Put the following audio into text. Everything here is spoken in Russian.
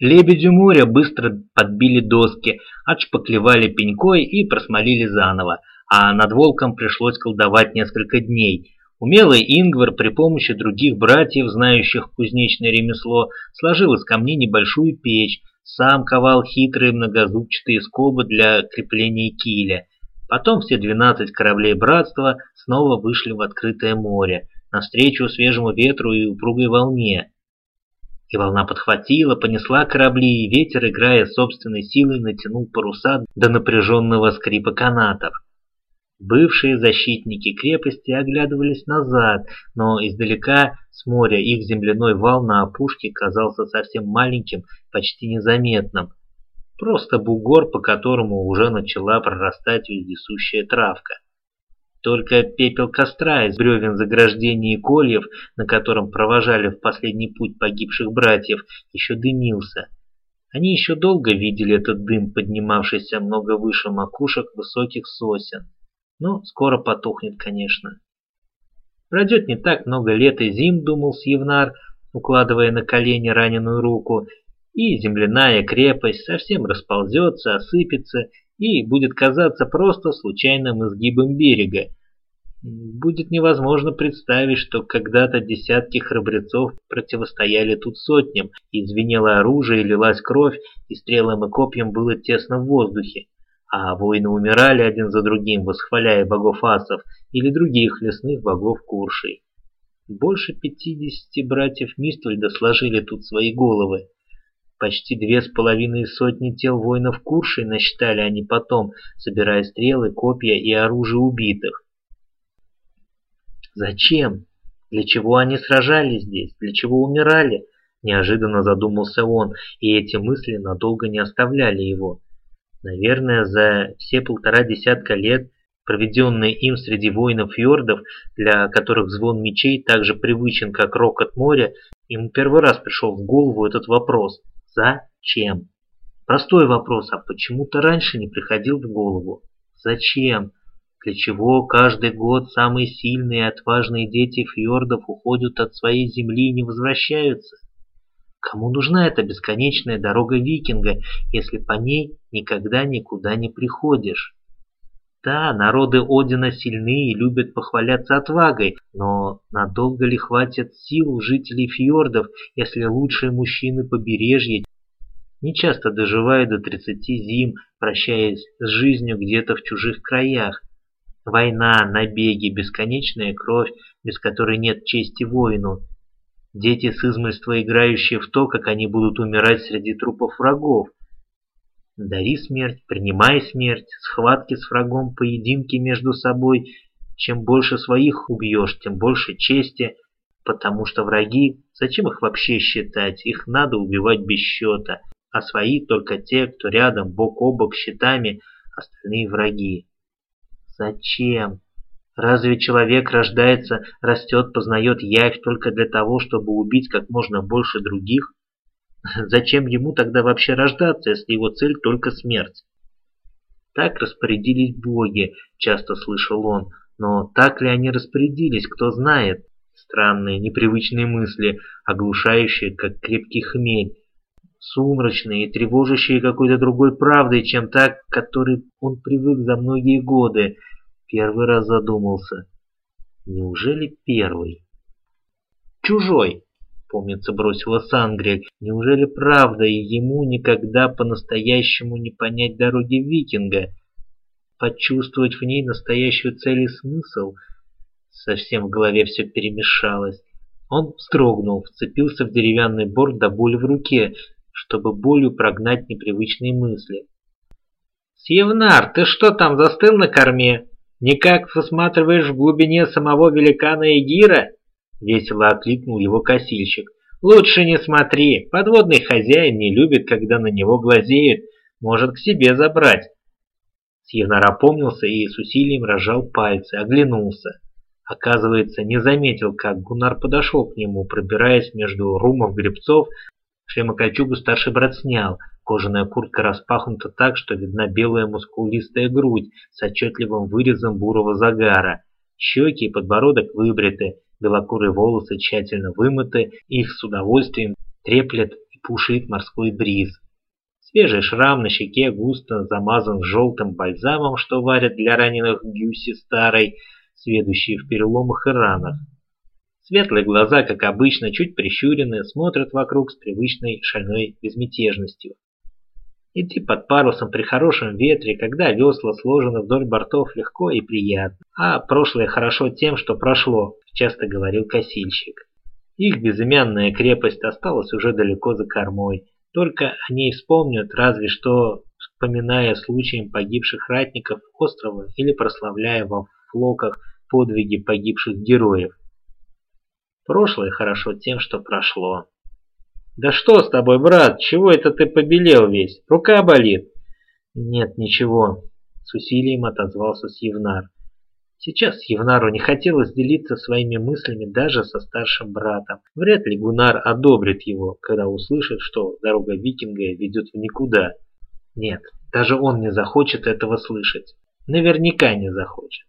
Лебедю моря быстро подбили доски, отшпаклевали пенькой и просмолили заново, а над волком пришлось колдовать несколько дней. Умелый Ингвар при помощи других братьев, знающих кузнечное ремесло, сложил из камней небольшую печь, сам ковал хитрые многозубчатые скобы для крепления киля. Потом все 12 кораблей братства снова вышли в открытое море, навстречу свежему ветру и упругой волне. И волна подхватила, понесла корабли, и ветер, играя собственной силой, натянул паруса до напряженного скрипа канатов. Бывшие защитники крепости оглядывались назад, но издалека с моря их земляной вал на опушке казался совсем маленьким, почти незаметным. Просто бугор, по которому уже начала прорастать вездесущая травка. Только пепел костра из бревен заграждений и кольев, на котором провожали в последний путь погибших братьев, еще дымился. Они еще долго видели этот дым, поднимавшийся много выше макушек высоких сосен. Ну, скоро потухнет, конечно. Пройдет не так много лет и зим, думал Сьевнар, укладывая на колени раненую руку, и земляная крепость совсем расползется, осыпется и будет казаться просто случайным изгибом берега. Будет невозможно представить, что когда-то десятки храбрецов противостояли тут сотням, и звенело оружие, лилась кровь, и стрелам и копьям было тесно в воздухе а воины умирали один за другим, восхваляя богов асов или других лесных богов Куршей. Больше пятидесяти братьев Миствальда сложили тут свои головы. Почти две с половиной сотни тел воинов Куршей насчитали они потом, собирая стрелы, копья и оружие убитых. Зачем? Для чего они сражались здесь? Для чего умирали? Неожиданно задумался он, и эти мысли надолго не оставляли его. Наверное, за все полтора десятка лет, проведенные им среди воинов фьордов, для которых звон мечей так же привычен, как рокот моря, ему первый раз пришел в голову этот вопрос «Зачем?». Простой вопрос, а почему-то раньше не приходил в голову. Зачем? Для чего каждый год самые сильные и отважные дети фьордов уходят от своей земли и не возвращаются? Кому нужна эта бесконечная дорога викинга, если по ней никогда никуда не приходишь? Да, народы Одина сильны и любят похваляться отвагой, но надолго ли хватит сил у жителей фьордов, если лучшие мужчины побережья не часто доживают до 30 зим, прощаясь с жизнью где-то в чужих краях? Война, набеги, бесконечная кровь, без которой нет чести воину, Дети с измольства, играющие в то, как они будут умирать среди трупов врагов. Дари смерть, принимай смерть, схватки с врагом, поединки между собой. Чем больше своих убьешь, тем больше чести, потому что враги, зачем их вообще считать, их надо убивать без счета, а свои только те, кто рядом, бок о бок щитами, остальные враги. Зачем? Разве человек рождается, растет, познает явь только для того, чтобы убить как можно больше других? Зачем ему тогда вообще рождаться, если его цель только смерть? Так распорядились боги, часто слышал он, но так ли они распорядились, кто знает? Странные, непривычные мысли, оглушающие, как крепкий хмель, сумрачные и тревожащие какой-то другой правдой, чем та, к которой он привык за многие годы, Первый раз задумался. Неужели первый? Чужой, помнится, бросила Сангрия. Неужели правда, и ему никогда по-настоящему не понять дороги викинга? Почувствовать в ней настоящую цель и смысл? Совсем в голове все перемешалось. Он вздрогнул, вцепился в деревянный борт до боли в руке, чтобы болью прогнать непривычные мысли. «Сьевнар, ты что там, застыл на корме?» «Никак высматриваешь в глубине самого великана Эгира?» — весело окликнул его косильщик. «Лучше не смотри, подводный хозяин не любит, когда на него глазеют, может к себе забрать». Сьевнар опомнился и с усилием разжал пальцы, оглянулся. Оказывается, не заметил, как Гунар подошел к нему, пробираясь между румов гребцов, шлемокольчугу старший брат снял, Кожаная куртка распахнута так, что видна белая мускулистая грудь с отчетливым вырезом бурого загара. Щеки и подбородок выбриты, белокурые волосы тщательно вымыты, их с удовольствием треплет и пушит морской бриз. Свежий шрам на щеке густо замазан желтым бальзамом, что варят для раненых Гюси старой, сведущие в переломах и ранах. Светлые глаза, как обычно, чуть прищурены, смотрят вокруг с привычной шальной безмятежностью. Идти под парусом при хорошем ветре, когда весла сложены вдоль бортов, легко и приятно. А прошлое хорошо тем, что прошло, часто говорил косильщик. Их безымянная крепость осталась уже далеко за кормой. Только о ней вспомнят, разве что вспоминая случаем погибших ратников острова или прославляя во флоках подвиги погибших героев. Прошлое хорошо тем, что прошло. «Да что с тобой, брат? Чего это ты побелел весь? Рука болит?» «Нет, ничего», — с усилием отозвался Сьевнар. Сейчас Евнару не хотелось делиться своими мыслями даже со старшим братом. Вряд ли Гунар одобрит его, когда услышит, что дорога викинга ведет в никуда. Нет, даже он не захочет этого слышать. Наверняка не захочет.